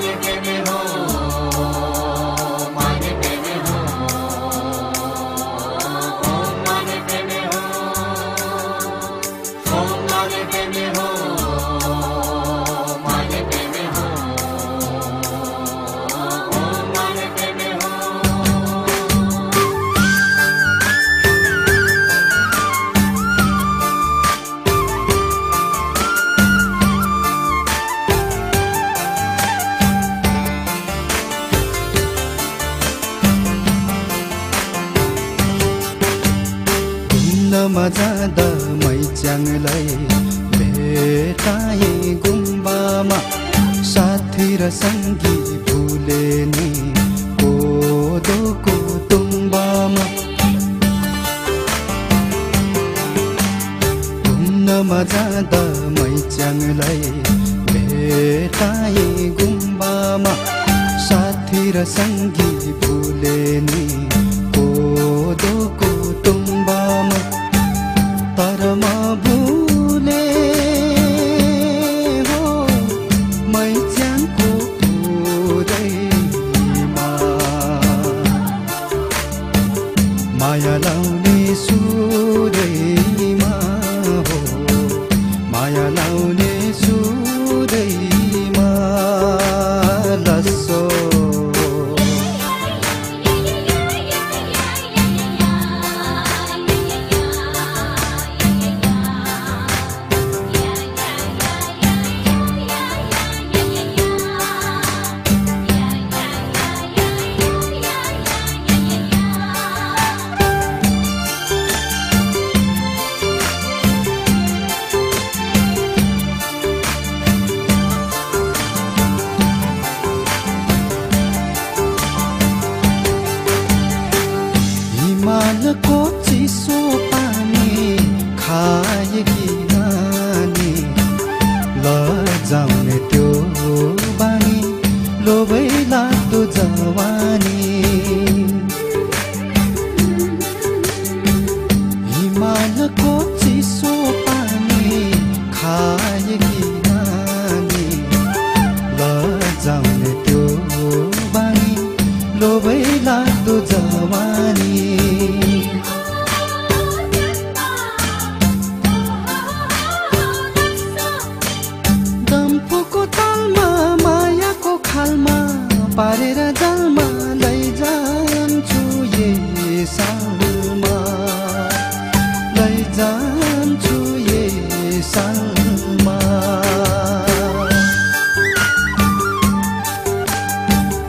घुम्नमा जाँदा मैच्याङलाई भेटाए गुम्बामा। साथी र सङ्गी भुले नि कोदोको तुम्बामा। घुम्नमा जाँदा मैच्याङलाई भेटाए गुम्बामा। साथी र सङ्गी भुले नि कोदोको लाउने नानी लजाउने त्यो बानी लोभै लाग्दो जवानी। हिमालको चिसो पानी खाएकी नानी लजाउने त्यो बानी लोभै लाग्दो जवानी। पारेर जालमा लैजान्छु ये सालमा। लैजान्छु ये सालमा।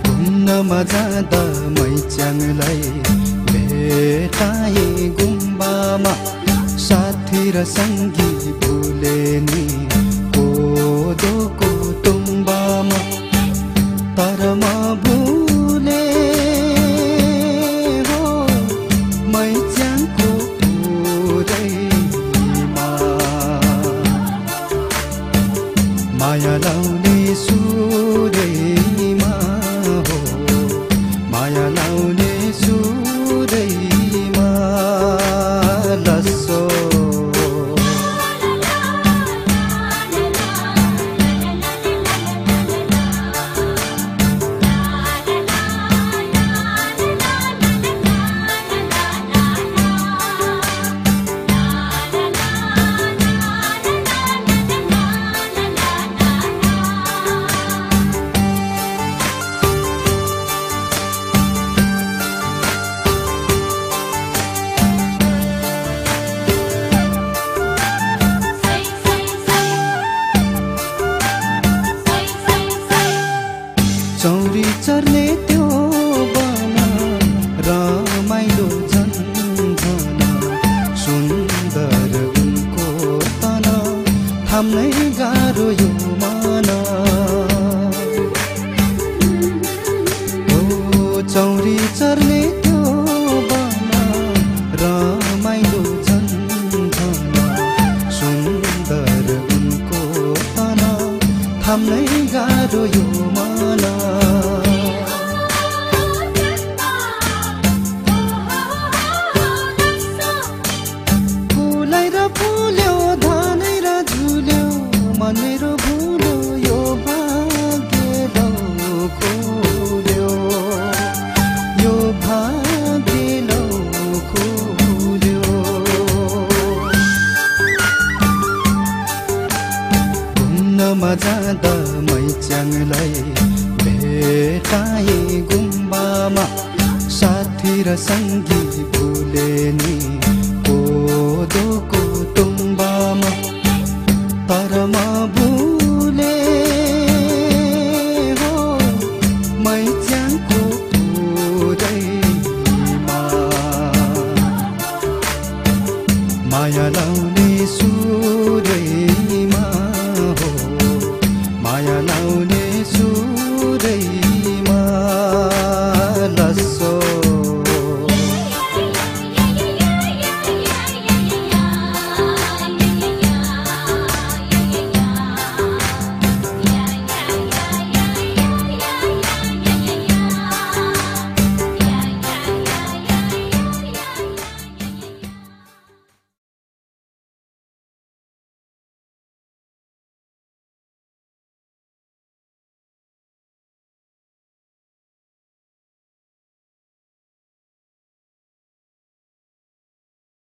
घुम्नमा जाँदा मैच्याङलाई भेटाए गुम्बामा। साथी र सङ्गी भुले नि कोदोको चौरी चर्ने त्यो बन रमाइलो झन् झन सुन्दर उनको तन थाम्नै गाह्रो यो मन। चौरी चर्ने घुम्नमा जाँदा मैच्याङलाई भेटाएँ गुम्बामा साथी र सङ्गी भुले नि कोदोको तुम्बामा। तर म भुले हो मैच्याङको पुरैमा माया लाउने सु